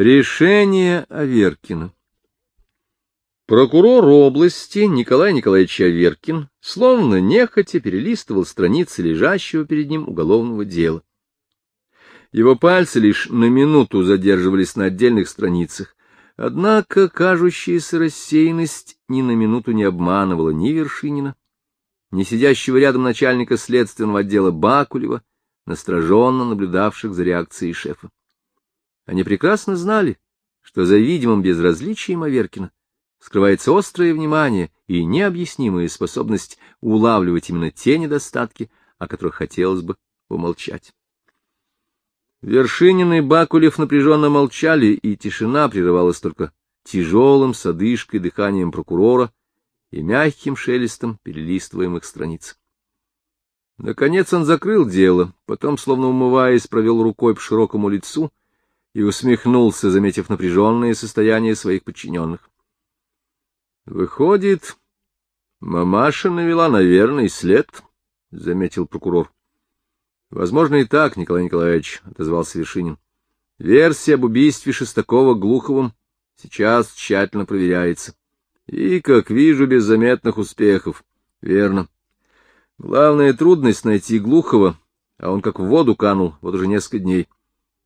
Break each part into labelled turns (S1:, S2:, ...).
S1: Решение Аверкина Прокурор области Николай Николаевич Аверкин словно нехотя перелистывал страницы лежащего перед ним уголовного дела. Его пальцы лишь на минуту задерживались на отдельных страницах, однако кажущаяся рассеянность ни на минуту не обманывала ни Вершинина, ни сидящего рядом начальника следственного отдела Бакулева, настороженно наблюдавших за реакцией шефа. Они прекрасно знали, что за видимым безразличием Аверкина скрывается острое внимание и необъяснимая способность улавливать именно те недостатки, о которых хотелось бы умолчать. Вершинин и Бакулев напряженно молчали, и тишина прерывалась только тяжелым с дыханием прокурора и мягким шелестом перелистываемых страниц. Наконец он закрыл дело, потом, словно умываясь, провел рукой по широкому лицу и усмехнулся, заметив напряженное состояние своих подчиненных. — Выходит, мамаша навела на верный след, — заметил прокурор. — Возможно, и так, Николай Николаевич, — отозвался Вершинин. — Версия об убийстве Шестакова Глуховым сейчас тщательно проверяется. И, как вижу, без заметных успехов. Верно. Главная трудность — найти Глухова, а он как в воду канул вот уже несколько дней.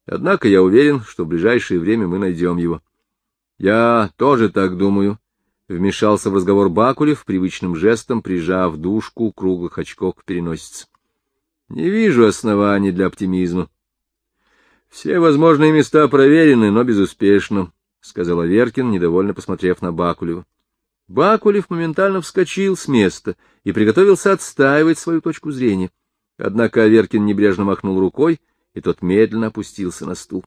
S1: Однако я уверен, что в ближайшее время мы найдем его. — Я тоже так думаю, — вмешался в разговор Бакулев, привычным жестом прижав дужку круглых очков к переносице. — Не вижу оснований для оптимизма. — Все возможные места проверены, но безуспешно, — сказал Аверкин, недовольно посмотрев на Бакулева. Бакулев моментально вскочил с места и приготовился отстаивать свою точку зрения. Однако Аверкин небрежно махнул рукой, и тот медленно опустился на стул.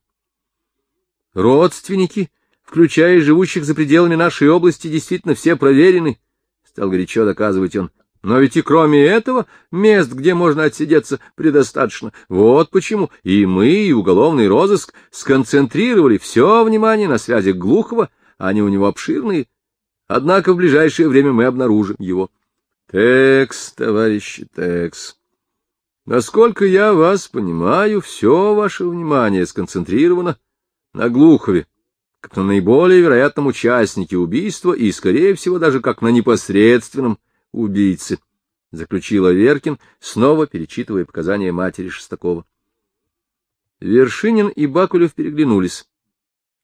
S1: Родственники, включая живущих за пределами нашей области, действительно все проверены, — стал горячо доказывать он. Но ведь и кроме этого мест, где можно отсидеться, предостаточно. Вот почему и мы, и уголовный розыск сконцентрировали все внимание на связях Глухова, они у него обширные. Однако в ближайшее время мы обнаружим его. Текс, товарищи, текс. Насколько я вас понимаю, все ваше внимание сконцентрировано на Глухове, как на наиболее вероятном участнике убийства и, скорее всего, даже как на непосредственном убийце, — заключил Аверкин, снова перечитывая показания матери Шестакова. Вершинин и Бакулев переглянулись.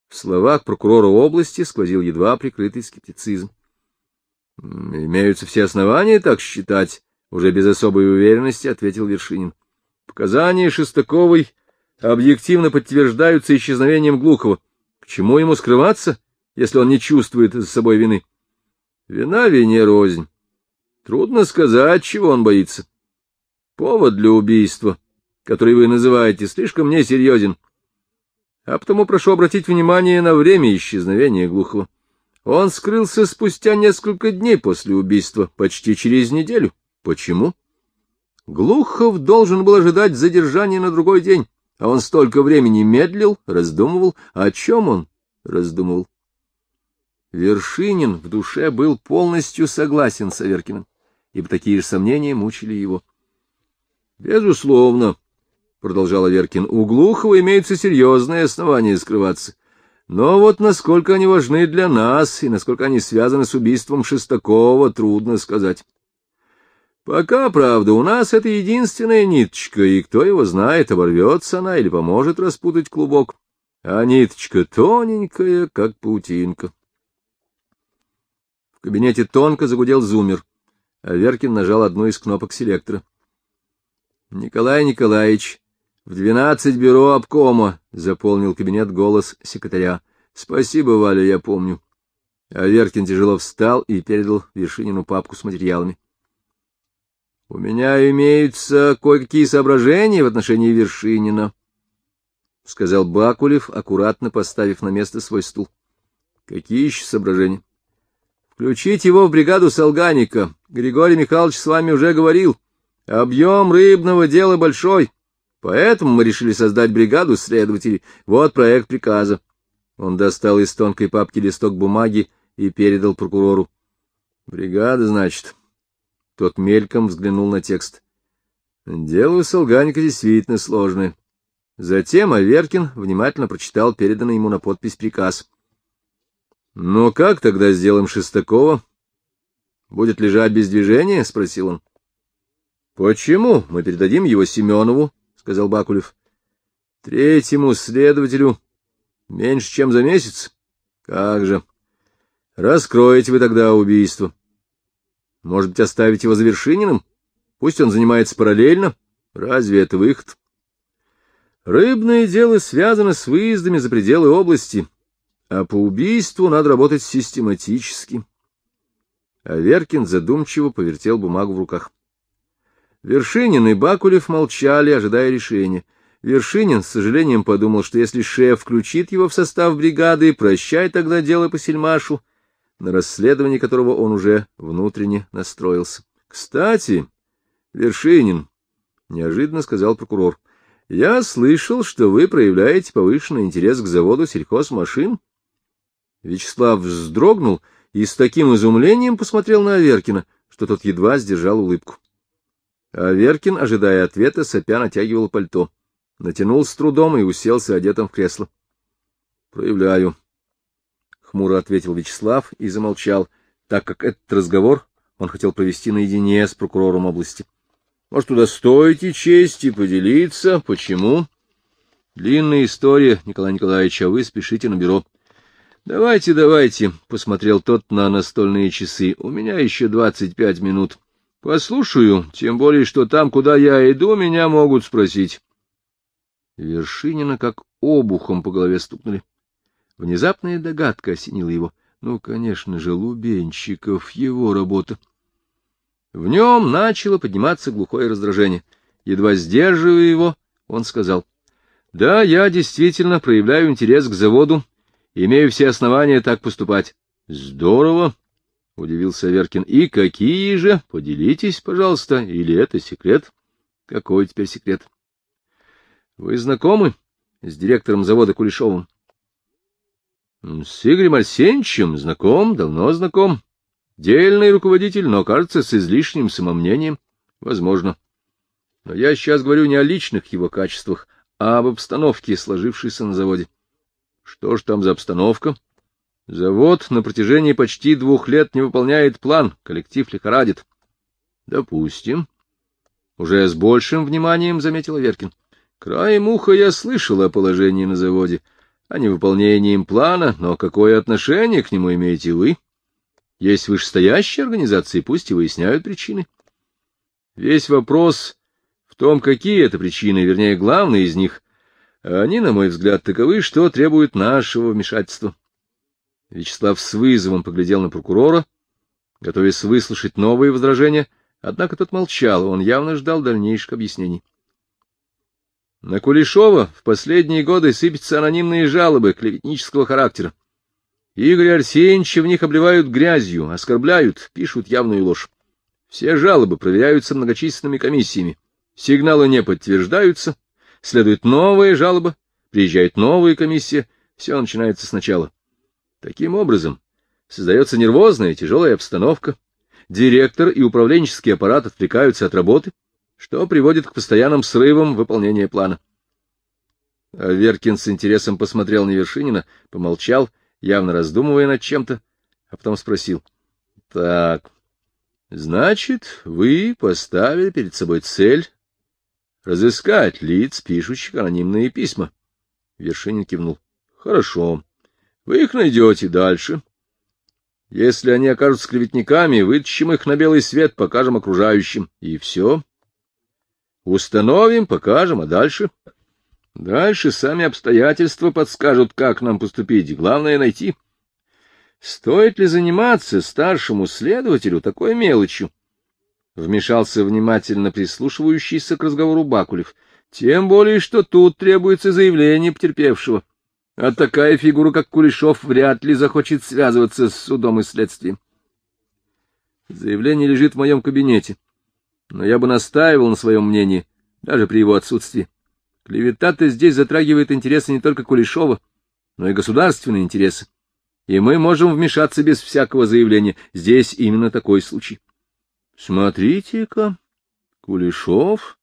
S1: В словах прокурора области сквозил едва прикрытый скептицизм. — Имеются все основания так считать, уже без особой уверенности ответил Вершинин. Показания Шестаковой объективно подтверждаются исчезновением Глухова. К чему ему скрываться, если он не чувствует за собой вины? Вина вине рознь. Трудно сказать, чего он боится. Повод для убийства, который вы называете, слишком несерьезен. А потому прошу обратить внимание на время исчезновения Глухова. Он скрылся спустя несколько дней после убийства, почти через неделю. Почему? Глухов должен был ожидать задержания на другой день, а он столько времени медлил, раздумывал. О чем он раздумывал? Вершинин в душе был полностью согласен с Аверкиным, ибо такие же сомнения мучили его. — Безусловно, — продолжал Аверкин, — у Глухова имеются серьезные основания скрываться. Но вот насколько они важны для нас и насколько они связаны с убийством Шестакова, трудно сказать. Пока, правда, у нас это единственная ниточка, и кто его знает, оборвется она или поможет распутать клубок. А ниточка тоненькая, как паутинка. В кабинете тонко загудел зумер, а Веркин нажал одну из кнопок селектора. — Николай Николаевич, в двенадцать бюро обкома, — заполнил кабинет голос секретаря. — Спасибо, Валя, я помню. А Веркин тяжело встал и передал Вершинину папку с материалами. У меня имеются кое-какие соображения в отношении Вершинина, — сказал Бакулев, аккуратно поставив на место свой стул. — Какие еще соображения? — Включить его в бригаду Солганика. Григорий Михайлович с вами уже говорил. Объем рыбного дела большой, поэтому мы решили создать бригаду следователей. Вот проект приказа. Он достал из тонкой папки листок бумаги и передал прокурору. — Бригада, значит. — тот мельком взглянул на текст. Дело у Солганика действительно сложное. Затем Аверкин внимательно прочитал переданный ему на подпись приказ. — Ну как тогда сделаем Шестакова? — Будет лежать без движения? — спросил он. — Почему? Мы передадим его Семенову, — сказал Бакулев. — Третьему следователю меньше, чем за месяц? Как же. Раскроете вы тогда убийство. Может быть, оставить его завершениным? Пусть он занимается параллельно. Разве это выход? Рыбное дело связано с выездами за пределы области, а по убийству надо работать систематически. Аверкин задумчиво повертел бумагу в руках. Вершинин и Бакулев молчали, ожидая решения. Вершинин с сожалением подумал, что если шеф включит его в состав бригады, прощай тогда дело по сельмашу, на расследование которого он уже внутренне настроился. — Кстати, Вершинин, — неожиданно сказал прокурор, — я слышал, что вы проявляете повышенный интерес к заводу сельхозмашин. Вячеслав вздрогнул и с таким изумлением посмотрел на Аверкина, что тот едва сдержал улыбку. Аверкин, ожидая ответа, сопя натягивал пальто. Натянул с трудом и уселся одетым в кресло. — Проявляю. — хмуро ответил Вячеслав и замолчал, так как этот разговор он хотел провести наедине с прокурором области. — Может, удостоите чести поделиться? Почему? — Длинная история, Николай Николаевич, а вы спешите на бюро. — Давайте, давайте, — посмотрел тот на настольные часы. — У меня еще двадцать пять минут. —— Послушаю, тем более, что там, куда я иду, меня могут спросить. Вершинина как обухом по голове стукнули. Внезапная догадка осенила его. Ну, конечно же, Лубенчиков, его работа. В нем начало подниматься глухое раздражение. Едва сдерживая его, он сказал. — Да, я действительно проявляю интерес к заводу, имею все основания так поступать. — Здорово. — удивился Веркин. — И какие же? Поделитесь, пожалуйста. Или это секрет? — Какой теперь секрет? — Вы знакомы с директором завода Кулешовым? — С Игорем Арсеньевичем знаком, давно знаком. Дельный руководитель, но, кажется, с излишним самомнением. Возможно. Но я сейчас говорю не о личных его качествах, а об обстановке, сложившейся на заводе. Что ж там за обстановка? — Завод на протяжении почти двух лет не выполняет план, коллектив лихорадит. — Допустим. Уже с большим вниманием заметил Веркин. Краем уха я слышал о положении на заводе, о невыполнении им плана, но какое отношение к нему имеете вы? Есть вышестоящие организации, пусть и выясняют причины. Весь вопрос в том, какие это причины, вернее, главные из них. Они, на мой взгляд, таковы, что требуют нашего вмешательства. Вячеслав с вызовом поглядел на прокурора, готовясь выслушать новые возражения, однако тот молчал, он явно ждал дальнейших объяснений. На Кулешова в последние годы сыпятся анонимные жалобы клеветнического характера. Игорь Арсеньевича в них обливают грязью, оскорбляют, пишут явную ложь. Все жалобы проверяются многочисленными комиссиями. Сигналы не подтверждаются, следует новая жалоба, приезжает новая комиссия, все начинается сначала. Таким образом, создается нервозная тяжелая обстановка, директор и управленческий аппарат отвлекаются от работы, что приводит к постоянным срывам выполнения плана. Веркин с интересом посмотрел на Вершинина, помолчал, явно раздумывая над чем-то, а потом спросил. — Так, значит, вы поставили перед собой цель разыскать лиц, пишущих анонимные письма? Вершинин кивнул. — Хорошо. Вы их найдете дальше. Если они окажутся клеветниками, вытащим их на белый свет, покажем окружающим. И все. Установим, покажем, а дальше? Дальше сами обстоятельства подскажут, как нам поступить. Главное — найти. Стоит ли заниматься старшему следователю такой мелочью? Вмешался внимательно прислушивающийся к разговору Бакулев. Тем более, что тут требуется заявление потерпевшего а такая фигура, как Кулешов, вряд ли захочет связываться с судом и следствием. Заявление лежит в моем кабинете, но я бы настаивал на своем мнении, даже при его отсутствии. Клевета-то здесь затрагивает интересы не только Кулешова, но и государственные интересы. И мы можем вмешаться без всякого заявления. Здесь именно такой случай. Смотрите-ка, Кулешов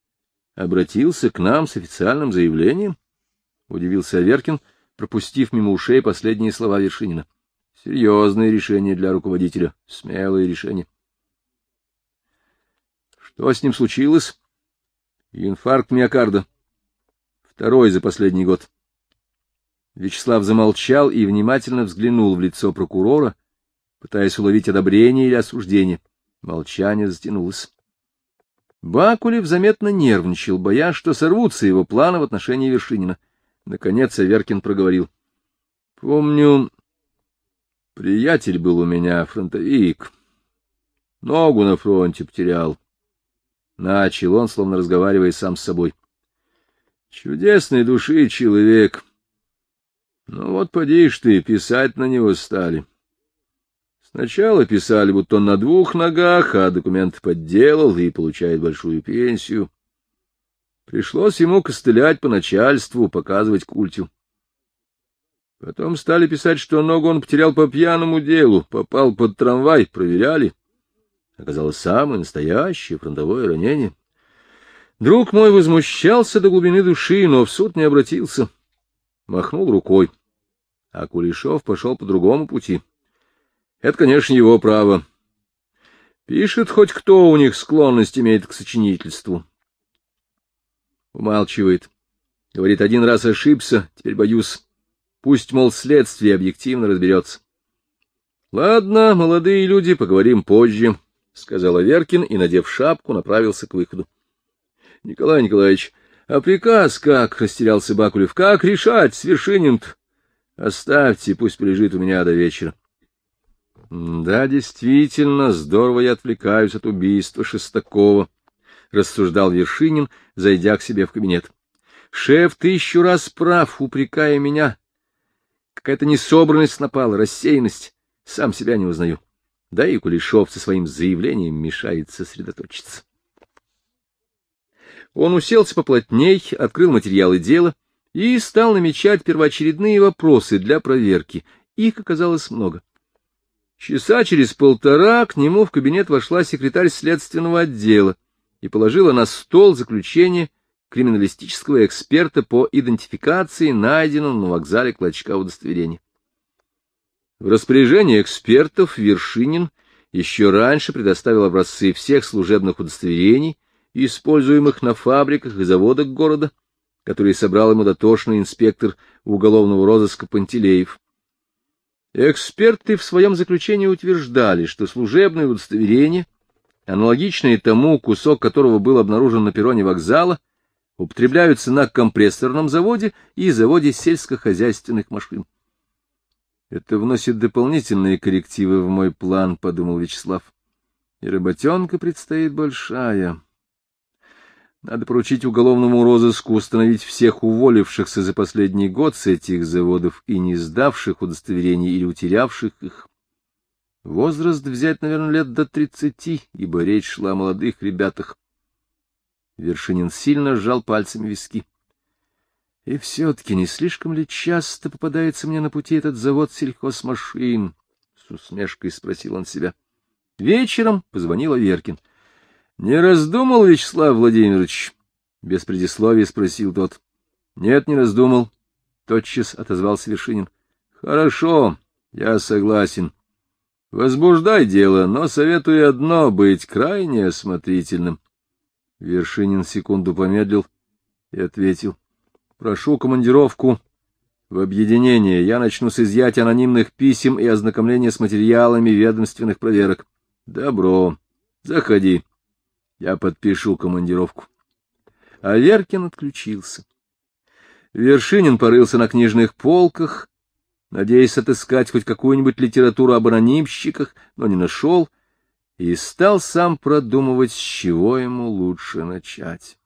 S1: обратился к нам с официальным заявлением. — удивился Аверкин, пропустив мимо ушей последние слова Вершинина. — Серьезное решение для руководителя, смелое решение. — Что с ним случилось? — Инфаркт миокарда. Второй за последний год. Вячеслав замолчал и внимательно взглянул в лицо прокурора, пытаясь уловить одобрение или осуждение. Молчание затянулось. Бакулев заметно нервничал, боясь, что сорвутся его планы в отношении Вершинина. Наконец Аверкин проговорил. — Помню, приятель был у меня, фронтовик. Ногу на фронте потерял. Начал он, словно разговаривая сам с собой. Чудесной души человек. Ну вот, поди ж ты, писать на него стали. — Сначала писали, будто он на двух ногах, а документы подделал и получает большую пенсию. Пришлось ему костылять по начальству, показывать культю. Потом стали писать, что ногу он потерял по пьяному делу, попал под трамвай, проверяли. Оказалось самое настоящее фронтовое ранение. Друг мой возмущался до глубины души, но в суд не обратился. Махнул рукой. А Кулешов пошел по другому пути. Это, конечно, его право. Пишет хоть кто у них склонность имеет к сочинительству. Умалчивает. Говорит, один раз ошибся, теперь боюсь. Пусть, мол, следствие объективно разберется. — Ладно, молодые люди, поговорим позже, — сказал Аверкин и, надев шапку, направился к выходу. — Николай Николаевич, а приказ как? — растерялся Бакулев. — Как решать с Вершинин -то? Оставьте, пусть полежит у меня до вечера. — Да, действительно, здорово я отвлекаюсь от убийства Шестакова, — рассуждал Вершинин, зайдя к себе в кабинет. — Шеф тысячу раз прав, упрекая меня. Какая-то несобранность напала, рассеянность. Сам себя не узнаю. Да и Кулешов со своим заявлением мешает сосредоточиться. Он уселся поплотней, открыл материалы дела и стал намечать первоочередные вопросы для проверки. Их оказалось много. Часа через полтора к нему в кабинет вошла секретарь следственного отдела и положила на стол заключение криминалистического эксперта по идентификации найденного на вокзале клочка удостоверения. В распоряжение экспертов Вершинин еще раньше предоставил образцы всех служебных удостоверений, используемых на фабриках и заводах города, которые собрал ему дотошный инспектор уголовного розыска Пантелеев. Эксперты в своем заключении утверждали, что служебное удостоверение, аналогичное тому, кусок которого был обнаружен на перроне вокзала, употребляются на компрессорном заводе и заводе сельскохозяйственных машин. Это вносит дополнительные коррективы в мой план, — подумал Вячеслав. И работенка предстоит большая. Надо поручить уголовному розыску установить всех уволившихся за последний год с этих заводов и не сдавших удостоверений или утерявших их. Возраст взять, наверное, лет до тридцати, ибо речь шла о молодых ребятах. Вершинин сильно сжал пальцами виски. И все-таки не слишком ли часто попадается мне на пути этот завод сельхозмашин? С усмешкой спросил он себя. Вечером позвонила Веркин. — Не раздумал, Вячеслав Владимирович? — без предисловия спросил тот. — Нет, не раздумал. Тотчас отозвался Вершинин. — Хорошо, я согласен. Возбуждай дело, но советую одно — быть крайне осмотрительным. Вершинин секунду помедлил и ответил. — Прошу командировку в объединение. Я начну с изъятия анонимных писем и ознакомления с материалами ведомственных проверок. — Добро. Заходи. Я подпишу командировку. А Веркин отключился. Вершинин порылся на книжных полках, надеясь отыскать хоть какую-нибудь литературу об анонимщиках, но не нашел, и стал сам продумывать, с чего ему лучше начать.